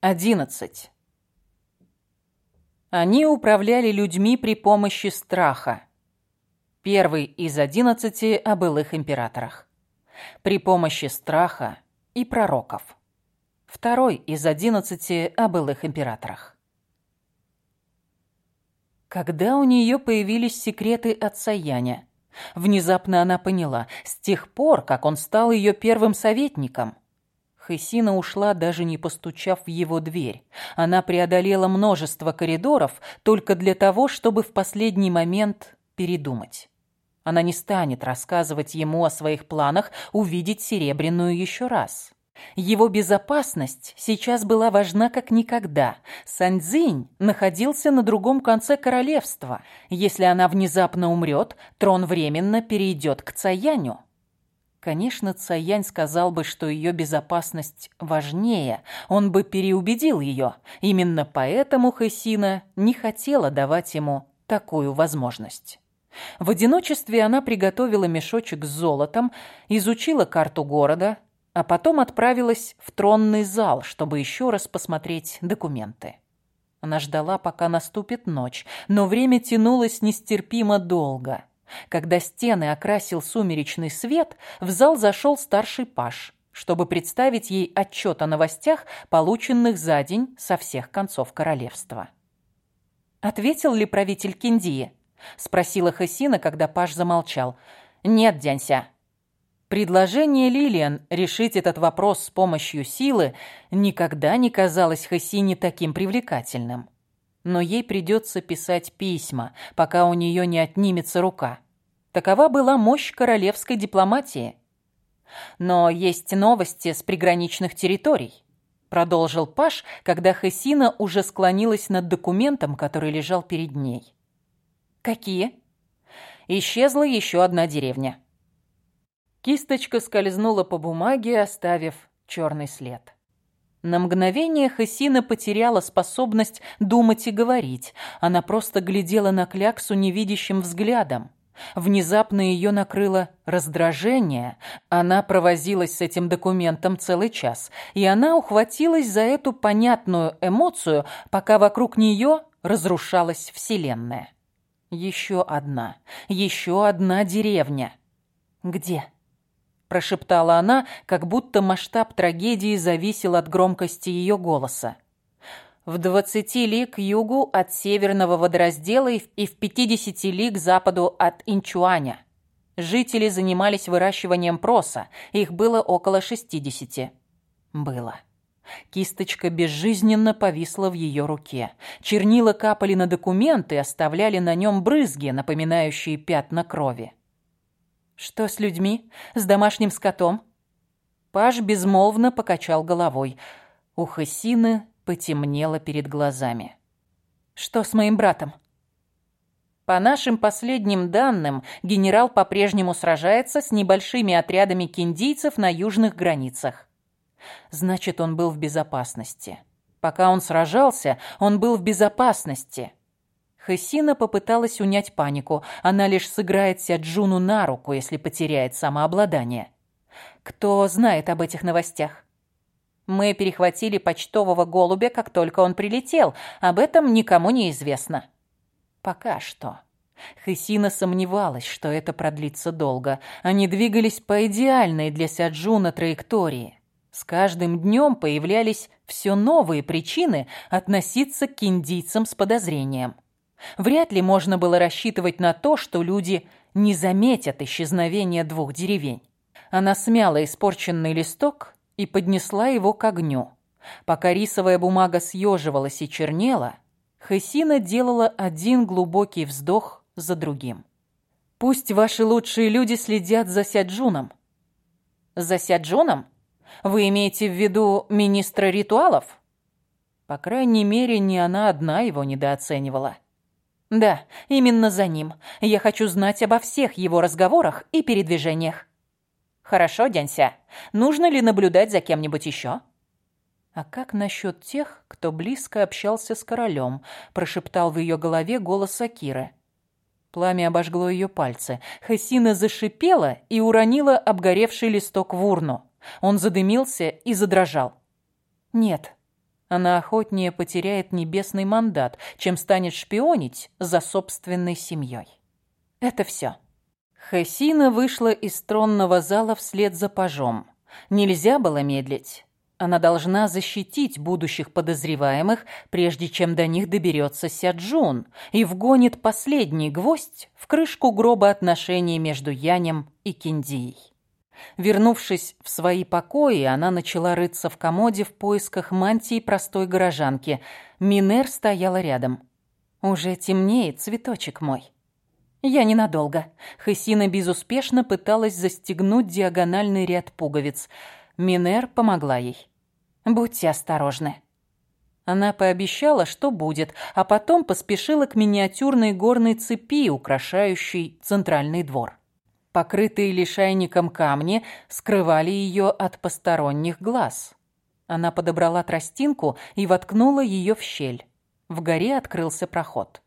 11. Они управляли людьми при помощи страха. Первый из одиннадцати о былых императорах. При помощи страха и пророков. Второй из одиннадцати о былых императорах. Когда у нее появились секреты отца Яня, внезапно она поняла, с тех пор, как он стал ее первым советником – Хессина ушла, даже не постучав в его дверь. Она преодолела множество коридоров только для того, чтобы в последний момент передумать. Она не станет рассказывать ему о своих планах увидеть Серебряную еще раз. Его безопасность сейчас была важна как никогда. Саньцзинь находился на другом конце королевства. Если она внезапно умрет, трон временно перейдет к Цаяню. Конечно, Цаянь сказал бы, что ее безопасность важнее, он бы переубедил ее. Именно поэтому Хэсина не хотела давать ему такую возможность. В одиночестве она приготовила мешочек с золотом, изучила карту города, а потом отправилась в тронный зал, чтобы еще раз посмотреть документы. Она ждала, пока наступит ночь, но время тянулось нестерпимо долго. Когда стены окрасил сумеречный свет, в зал зашел старший паш, чтобы представить ей отчет о новостях, полученных за день со всех концов королевства. «Ответил ли правитель Киндии?» – спросила Хасина, когда паш замолчал. «Нет, Дянься». Предложение Лилиан решить этот вопрос с помощью силы никогда не казалось Хасине таким привлекательным но ей придется писать письма, пока у нее не отнимется рука. Такова была мощь королевской дипломатии. Но есть новости с приграничных территорий. Продолжил Паш, когда Хесина уже склонилась над документом, который лежал перед ней. «Какие?» Исчезла еще одна деревня. Кисточка скользнула по бумаге, оставив черный след. На мгновение Хасина потеряла способность думать и говорить. Она просто глядела на Кляксу невидящим взглядом. Внезапно ее накрыло раздражение. Она провозилась с этим документом целый час, и она ухватилась за эту понятную эмоцию, пока вокруг нее разрушалась Вселенная. Еще одна, еще одна деревня. Где? Прошептала она, как будто масштаб трагедии зависел от громкости ее голоса. В двадцати лиг к югу от северного водораздела и в пятидесяти лиг к западу от Инчуаня. Жители занимались выращиванием проса, их было около шестидесяти. Было. Кисточка безжизненно повисла в ее руке. Чернила капали на документы оставляли на нем брызги, напоминающие пятна крови. «Что с людьми? С домашним скотом?» Паш безмолвно покачал головой. У Хасины потемнело перед глазами. «Что с моим братом?» По нашим последним данным, генерал по-прежнему сражается с небольшими отрядами киндийцев на южных границах. Значит, он был в безопасности. Пока он сражался, он был в безопасности. Хессина попыталась унять панику. Она лишь сыграет Сяджуну на руку, если потеряет самообладание. Кто знает об этих новостях? Мы перехватили почтового голубя, как только он прилетел. Об этом никому не известно. Пока что. Хесина сомневалась, что это продлится долго. Они двигались по идеальной для Сяджуна траектории. С каждым днем появлялись все новые причины относиться к индийцам с подозрением. Вряд ли можно было рассчитывать на то, что люди не заметят исчезновения двух деревень. Она смяла испорченный листок и поднесла его к огню. Пока рисовая бумага съеживалась и чернела, Хесина делала один глубокий вздох за другим. «Пусть ваши лучшие люди следят за Сяджуном». «За Сяджуном? Вы имеете в виду министра ритуалов?» По крайней мере, не она одна его недооценивала. Да, именно за ним. Я хочу знать обо всех его разговорах и передвижениях. Хорошо, Дянься. Нужно ли наблюдать за кем-нибудь еще? А как насчет тех, кто близко общался с королем? Прошептал в ее голове голос Акиры. Пламя обожгло ее пальцы. Хасина зашипела и уронила обгоревший листок в урну. Он задымился и задрожал. «Нет, Она охотнее потеряет небесный мандат, чем станет шпионить за собственной семьей. Это все. Хасина вышла из тронного зала вслед за пажом. Нельзя было медлить. Она должна защитить будущих подозреваемых, прежде чем до них доберется Сяджун и вгонит последний гвоздь в крышку гроба отношений между Янем и Киндией. Вернувшись в свои покои, она начала рыться в комоде в поисках мантии простой горожанки. Минер стояла рядом. «Уже темнеет, цветочек мой». «Я ненадолго». Хесина безуспешно пыталась застегнуть диагональный ряд пуговиц. Минер помогла ей. «Будьте осторожны». Она пообещала, что будет, а потом поспешила к миниатюрной горной цепи, украшающей центральный двор. Покрытые лишайником камни скрывали ее от посторонних глаз. Она подобрала тростинку и воткнула ее в щель. В горе открылся проход.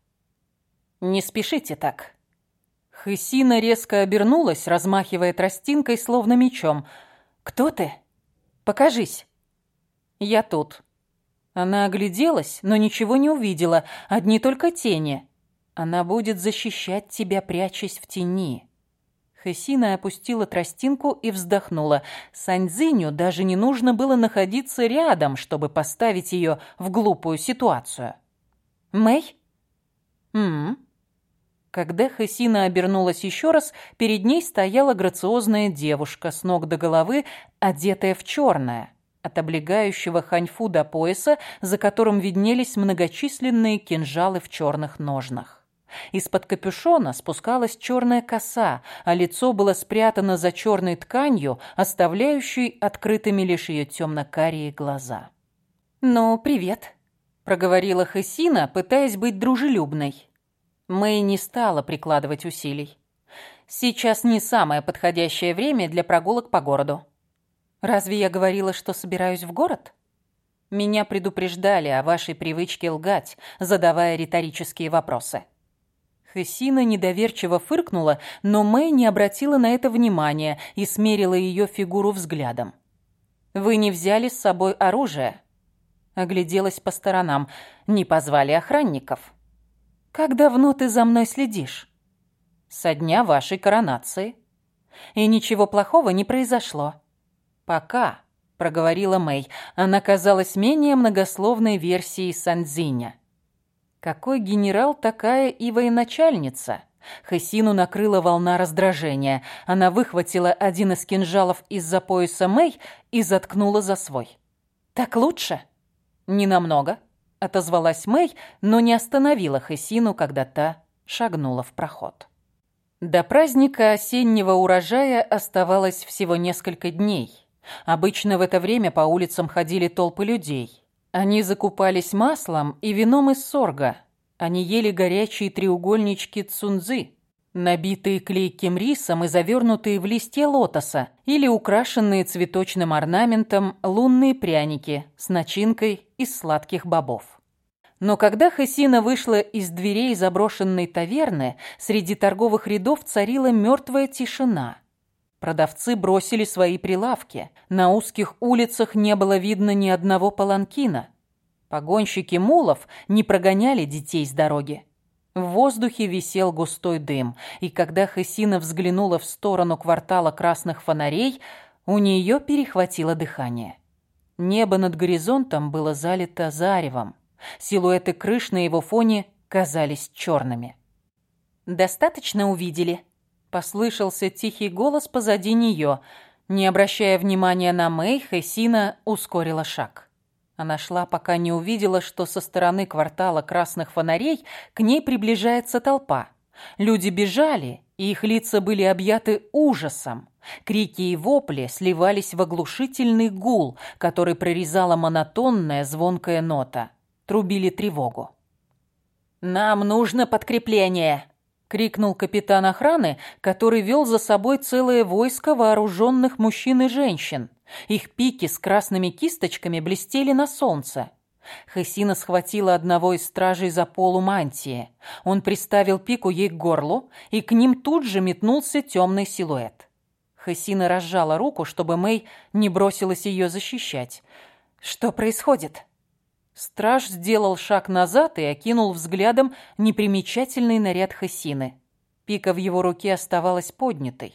«Не спешите так», Хысина резко обернулась, размахивая тростинкой, словно мечом. «Кто ты? Покажись». «Я тут». Она огляделась, но ничего не увидела, одни только тени. Она будет защищать тебя, прячась в тени. Хесина опустила тростинку и вздохнула. Саньцзиню даже не нужно было находиться рядом, чтобы поставить ее в глупую ситуацию. «Мэй?» «М-м». Когда Хасина обернулась еще раз, перед ней стояла грациозная девушка с ног до головы, одетая в черное, от облегающего ханьфу до пояса, за которым виднелись многочисленные кинжалы в черных ножнах. Из-под капюшона спускалась черная коса, а лицо было спрятано за черной тканью, оставляющей открытыми лишь ее темно-карие глаза. «Ну, привет», — проговорила Хасина, пытаясь быть дружелюбной. Мэй не стала прикладывать усилий. Сейчас не самое подходящее время для прогулок по городу. Разве я говорила, что собираюсь в город? Меня предупреждали о вашей привычке лгать, задавая риторические вопросы. Хесина недоверчиво фыркнула, но Мэй не обратила на это внимания и смерила ее фигуру взглядом. «Вы не взяли с собой оружие?» Огляделась по сторонам. «Не позвали охранников?» Как давно ты за мной следишь? Со дня вашей коронации. И ничего плохого не произошло. Пока, проговорила Мэй. Она казалась менее многословной версией Санзиня. Какой генерал, такая и военачальница. Хасину накрыла волна раздражения. Она выхватила один из кинжалов из-за пояса Мэй и заткнула за свой. «Так лучше?» «Не намного», отозвалась Мэй, но не остановила Хесину, когда та шагнула в проход. До праздника осеннего урожая оставалось всего несколько дней. Обычно в это время по улицам ходили толпы людей. Они закупались маслом и вином из сорга. Они ели горячие треугольнички цунзы, набитые клейким рисом и завернутые в листья лотоса, или украшенные цветочным орнаментом лунные пряники с начинкой из сладких бобов. Но когда Хасина вышла из дверей заброшенной таверны, среди торговых рядов царила мертвая тишина. Продавцы бросили свои прилавки. На узких улицах не было видно ни одного паланкина. Погонщики мулов не прогоняли детей с дороги. В воздухе висел густой дым, и когда Хасина взглянула в сторону квартала красных фонарей, у нее перехватило дыхание. Небо над горизонтом было залито заревом. Силуэты крыш на его фоне казались черными. «Достаточно увидели?» Послышался тихий голос позади нее. Не обращая внимания на Мэй, Хессина ускорила шаг. Она шла, пока не увидела, что со стороны квартала красных фонарей к ней приближается толпа. Люди бежали, и их лица были объяты ужасом. Крики и вопли сливались в оглушительный гул, который прорезала монотонная звонкая нота. Трубили тревогу. «Нам нужно подкрепление!» — крикнул капитан охраны, который вел за собой целое войско вооруженных мужчин и женщин. Их пики с красными кисточками блестели на солнце. Хесина схватила одного из стражей за полу мантии. Он приставил пику ей к горлу, и к ним тут же метнулся темный силуэт. Хесина разжала руку, чтобы Мэй не бросилась ее защищать. «Что происходит?» Страж сделал шаг назад и окинул взглядом непримечательный наряд Хасины. Пика в его руке оставалась поднятой.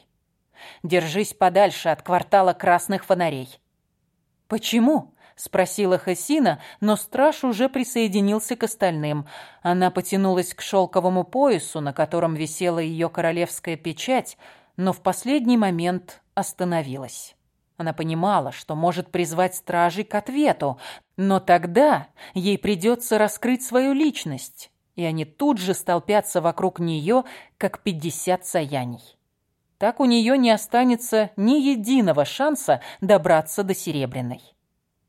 «Держись подальше от квартала красных фонарей». «Почему?» — спросила Хасина, но страж уже присоединился к остальным. Она потянулась к шелковому поясу, на котором висела ее королевская печать, но в последний момент остановилась. Она понимала, что может призвать стражей к ответу, но тогда ей придется раскрыть свою личность, и они тут же столпятся вокруг нее, как пятьдесят саяний. Так у нее не останется ни единого шанса добраться до Серебряной.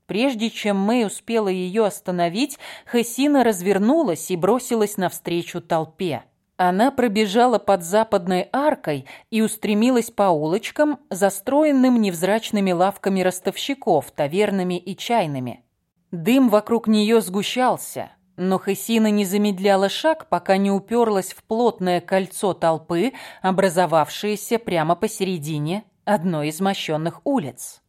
Прежде чем Мэй успела ее остановить, Хасина развернулась и бросилась навстречу толпе. Она пробежала под западной аркой и устремилась по улочкам, застроенным невзрачными лавками ростовщиков, тавернами и чайными. Дым вокруг нее сгущался, но Хесина не замедляла шаг, пока не уперлась в плотное кольцо толпы, образовавшееся прямо посередине одной из мощенных улиц.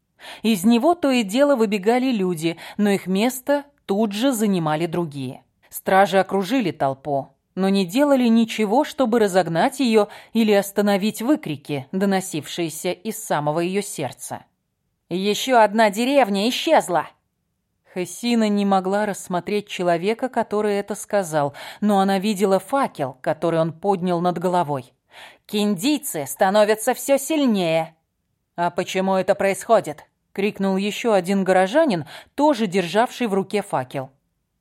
Из него то и дело выбегали люди, но их место тут же занимали другие. Стражи окружили толпу, но не делали ничего, чтобы разогнать ее или остановить выкрики, доносившиеся из самого ее сердца. «Еще одна деревня исчезла!» Хессина не могла рассмотреть человека, который это сказал, но она видела факел, который он поднял над головой. «Киндийцы становятся все сильнее!» «А почему это происходит?» — крикнул еще один горожанин, тоже державший в руке факел.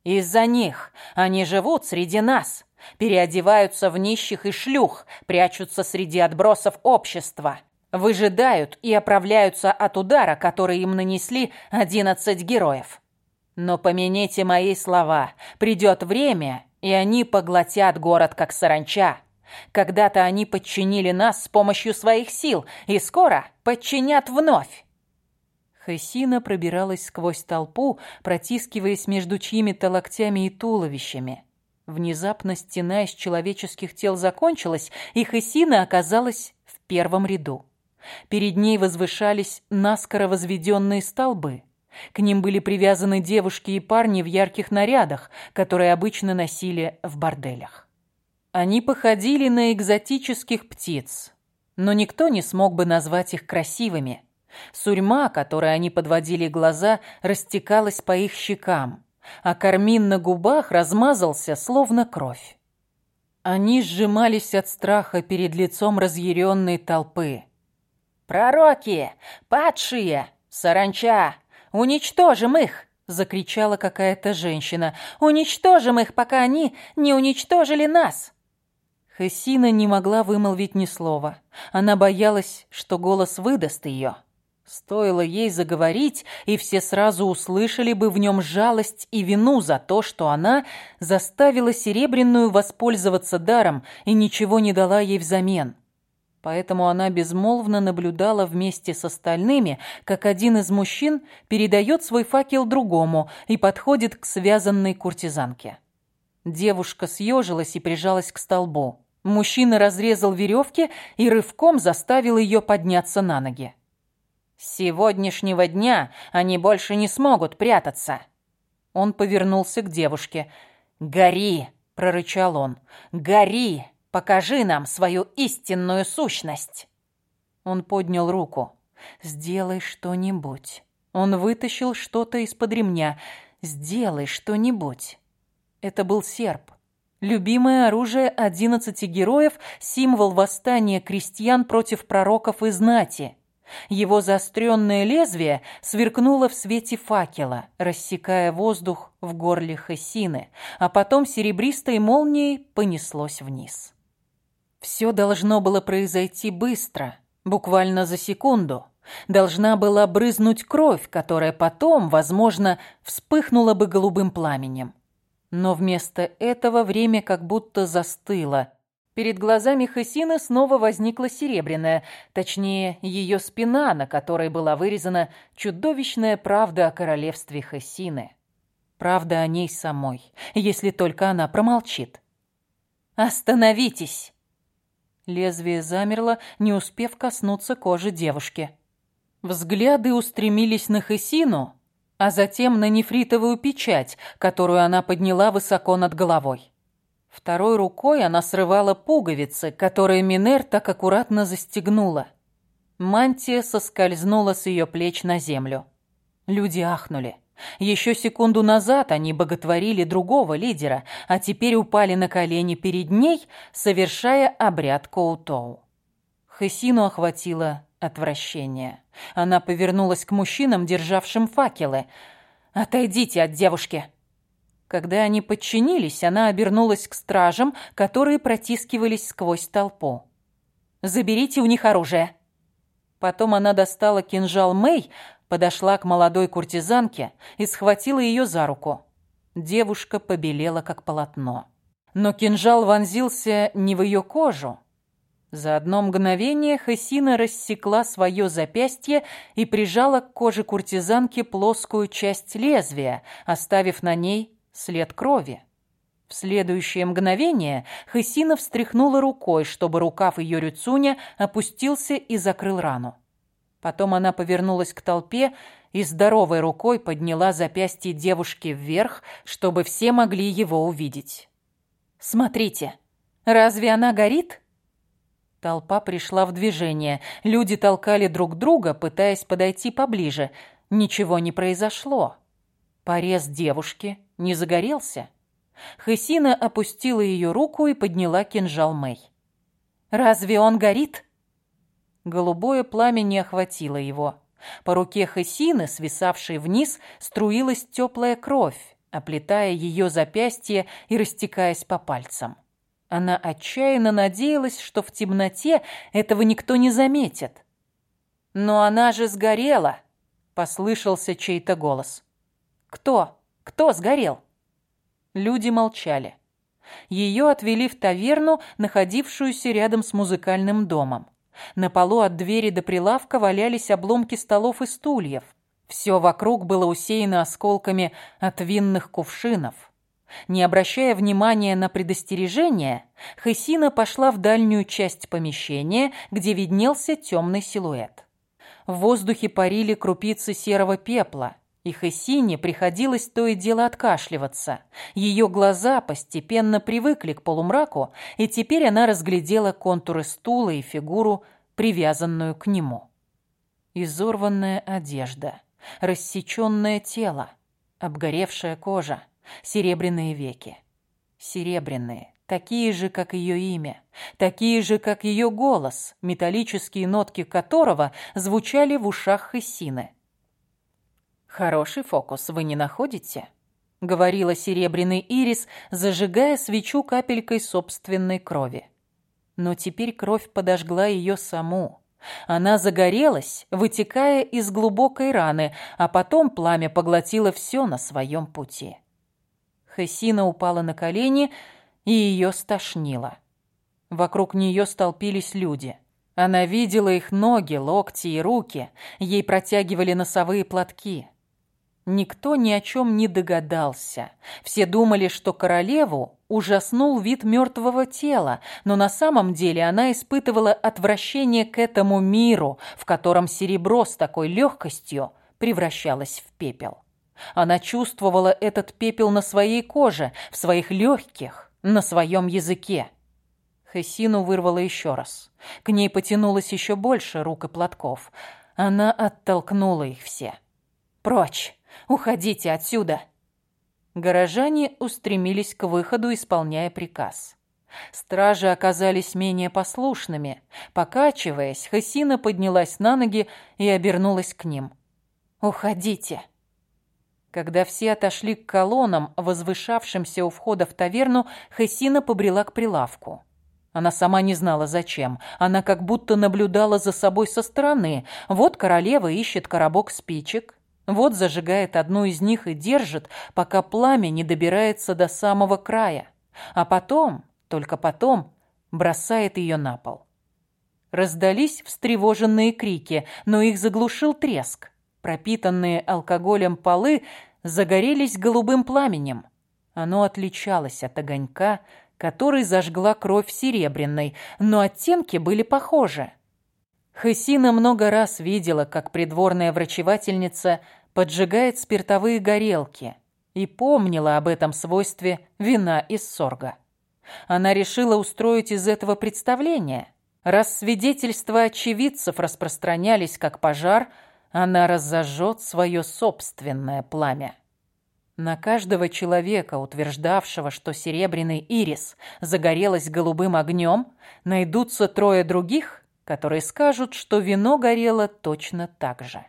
«Из-за них! Они живут среди нас!» Переодеваются в нищих и шлюх, прячутся среди отбросов общества, выжидают и оправляются от удара, который им нанесли одиннадцать героев. Но помяните мои слова, придет время, и они поглотят город, как саранча. Когда-то они подчинили нас с помощью своих сил, и скоро подчинят вновь. Хессина пробиралась сквозь толпу, протискиваясь между чьими-то локтями и туловищами. Внезапно стена из человеческих тел закончилась, и Хесина оказалась в первом ряду. Перед ней возвышались наскоро возведенные столбы. К ним были привязаны девушки и парни в ярких нарядах, которые обычно носили в борделях. Они походили на экзотических птиц, но никто не смог бы назвать их красивыми. Сурьма, которой они подводили глаза, растекалась по их щекам а кармин на губах размазался, словно кровь. Они сжимались от страха перед лицом разъяренной толпы. «Пророки! Падшие! Саранча! Уничтожим их!» — закричала какая-то женщина. «Уничтожим их, пока они не уничтожили нас!» Хессина не могла вымолвить ни слова. Она боялась, что голос выдаст ее. Стоило ей заговорить, и все сразу услышали бы в нем жалость и вину за то, что она заставила Серебряную воспользоваться даром и ничего не дала ей взамен. Поэтому она безмолвно наблюдала вместе с остальными, как один из мужчин передает свой факел другому и подходит к связанной куртизанке. Девушка съежилась и прижалась к столбу. Мужчина разрезал веревки и рывком заставил ее подняться на ноги. С сегодняшнего дня они больше не смогут прятаться. Он повернулся к девушке. «Гори!» — прорычал он. «Гори! Покажи нам свою истинную сущность!» Он поднял руку. «Сделай что-нибудь». Он вытащил что-то из-под ремня. «Сделай что-нибудь». Это был серп. Любимое оружие одиннадцати героев, символ восстания крестьян против пророков и знати. Его заостренное лезвие сверкнуло в свете факела, рассекая воздух в горле Хессины, а потом серебристой молнией понеслось вниз. Все должно было произойти быстро, буквально за секунду. Должна была брызнуть кровь, которая потом, возможно, вспыхнула бы голубым пламенем. Но вместо этого время как будто застыло, Перед глазами Хасины снова возникла серебряная, точнее, ее спина, на которой была вырезана чудовищная правда о королевстве Хасины. Правда о ней самой, если только она промолчит. «Остановитесь!» Лезвие замерло, не успев коснуться кожи девушки. Взгляды устремились на Хесину, а затем на нефритовую печать, которую она подняла высоко над головой. Второй рукой она срывала пуговицы, которые Минер так аккуратно застегнула. Мантия соскользнула с ее плеч на землю. Люди ахнули. Еще секунду назад они боготворили другого лидера, а теперь упали на колени перед ней, совершая обряд Коутоу. Хесину охватило отвращение. Она повернулась к мужчинам, державшим факелы. «Отойдите от девушки!» Когда они подчинились, она обернулась к стражам, которые протискивались сквозь толпу. «Заберите у них оружие!» Потом она достала кинжал Мэй, подошла к молодой куртизанке и схватила ее за руку. Девушка побелела, как полотно. Но кинжал вонзился не в ее кожу. За одно мгновение Хасина рассекла свое запястье и прижала к коже куртизанки плоскую часть лезвия, оставив на ней след крови. В следующее мгновение Хысина встряхнула рукой, чтобы рукав ее рюцуня опустился и закрыл рану. Потом она повернулась к толпе и здоровой рукой подняла запястье девушки вверх, чтобы все могли его увидеть. «Смотрите, разве она горит?» Толпа пришла в движение. Люди толкали друг друга, пытаясь подойти поближе. Ничего не произошло. Порез девушки не загорелся. Хысина опустила ее руку и подняла кинжал Мэй. «Разве он горит?» Голубое пламя не охватило его. По руке Хысины, свисавшей вниз, струилась теплая кровь, оплетая ее запястье и растекаясь по пальцам. Она отчаянно надеялась, что в темноте этого никто не заметит. «Но она же сгорела!» — послышался чей-то голос. «Кто? Кто сгорел?» Люди молчали. Ее отвели в таверну, находившуюся рядом с музыкальным домом. На полу от двери до прилавка валялись обломки столов и стульев. Все вокруг было усеяно осколками от винных кувшинов. Не обращая внимания на предостережение, Хесина пошла в дальнюю часть помещения, где виднелся темный силуэт. В воздухе парили крупицы серого пепла – и Хессине приходилось то и дело откашливаться. Ее глаза постепенно привыкли к полумраку, и теперь она разглядела контуры стула и фигуру, привязанную к нему. Изорванная одежда, рассеченное тело, обгоревшая кожа, серебряные веки. Серебряные, такие же, как ее имя, такие же, как ее голос, металлические нотки которого звучали в ушах Хессины. «Хороший фокус, вы не находите?» — говорила серебряный ирис, зажигая свечу капелькой собственной крови. Но теперь кровь подожгла ее саму. Она загорелась, вытекая из глубокой раны, а потом пламя поглотило все на своем пути. Хессина упала на колени, и ее стошнило. Вокруг нее столпились люди. Она видела их ноги, локти и руки. Ей протягивали носовые платки. Никто ни о чем не догадался. Все думали, что королеву ужаснул вид мертвого тела, но на самом деле она испытывала отвращение к этому миру, в котором серебро с такой легкостью превращалось в пепел. Она чувствовала этот пепел на своей коже, в своих легких, на своем языке. Хессину вырвала еще раз. К ней потянулось еще больше рук и платков. Она оттолкнула их все. «Прочь! Уходите отсюда!» Горожане устремились к выходу, исполняя приказ. Стражи оказались менее послушными. Покачиваясь, Хасина поднялась на ноги и обернулась к ним. «Уходите!» Когда все отошли к колоннам, возвышавшимся у входа в таверну, Хасина побрела к прилавку. Она сама не знала, зачем. Она как будто наблюдала за собой со стороны. Вот королева ищет коробок спичек, вот зажигает одну из них и держит, пока пламя не добирается до самого края. А потом, только потом, бросает ее на пол. Раздались встревоженные крики, но их заглушил треск. Пропитанные алкоголем полы загорелись голубым пламенем. Оно отличалось от огонька, который зажгла кровь серебряной, но оттенки были похожи. Хысина много раз видела, как придворная врачевательница поджигает спиртовые горелки и помнила об этом свойстве вина из сорга. Она решила устроить из этого представление. Раз свидетельства очевидцев распространялись как пожар, она разожжет свое собственное пламя. На каждого человека, утверждавшего, что серебряный ирис загорелась голубым огнем, найдутся трое других, которые скажут, что вино горело точно так же.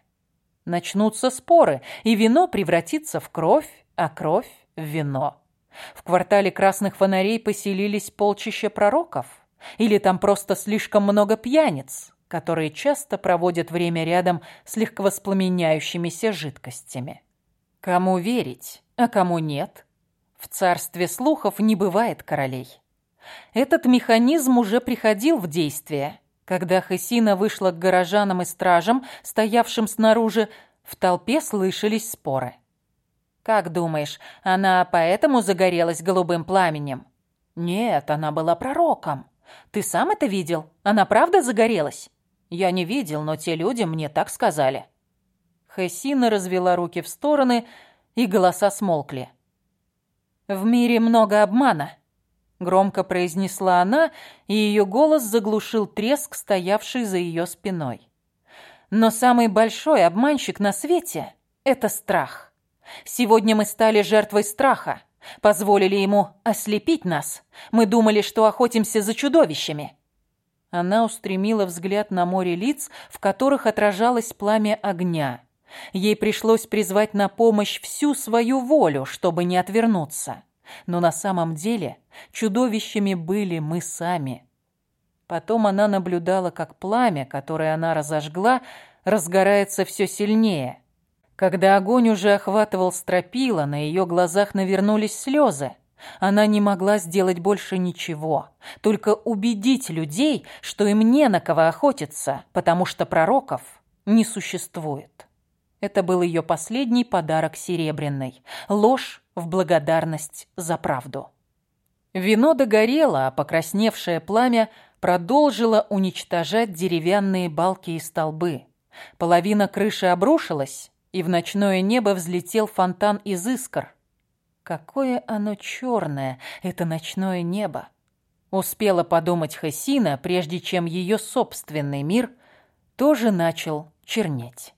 Начнутся споры, и вино превратится в кровь, а кровь – в вино. В квартале красных фонарей поселились полчища пророков? Или там просто слишком много пьяниц, которые часто проводят время рядом с легковоспламеняющимися жидкостями? Кому верить, а кому нет? В царстве слухов не бывает королей. Этот механизм уже приходил в действие. Когда Хесина вышла к горожанам и стражам, стоявшим снаружи, в толпе слышались споры. «Как думаешь, она поэтому загорелась голубым пламенем?» «Нет, она была пророком. Ты сам это видел? Она правда загорелась?» «Я не видел, но те люди мне так сказали». Хессина развела руки в стороны, и голоса смолкли. «В мире много обмана», — громко произнесла она, и ее голос заглушил треск, стоявший за ее спиной. «Но самый большой обманщик на свете — это страх. Сегодня мы стали жертвой страха, позволили ему ослепить нас. Мы думали, что охотимся за чудовищами». Она устремила взгляд на море лиц, в которых отражалось пламя огня — Ей пришлось призвать на помощь всю свою волю, чтобы не отвернуться. Но на самом деле чудовищами были мы сами. Потом она наблюдала, как пламя, которое она разожгла, разгорается все сильнее. Когда огонь уже охватывал стропила, на ее глазах навернулись слезы. Она не могла сделать больше ничего, только убедить людей, что им не на кого охотиться, потому что пророков не существует. Это был ее последний подарок Серебряной. Ложь в благодарность за правду. Вино догорело, а покрасневшее пламя продолжило уничтожать деревянные балки и столбы. Половина крыши обрушилась, и в ночное небо взлетел фонтан из искр. Какое оно черное, это ночное небо! Успела подумать Хасина, прежде чем ее собственный мир тоже начал чернеть.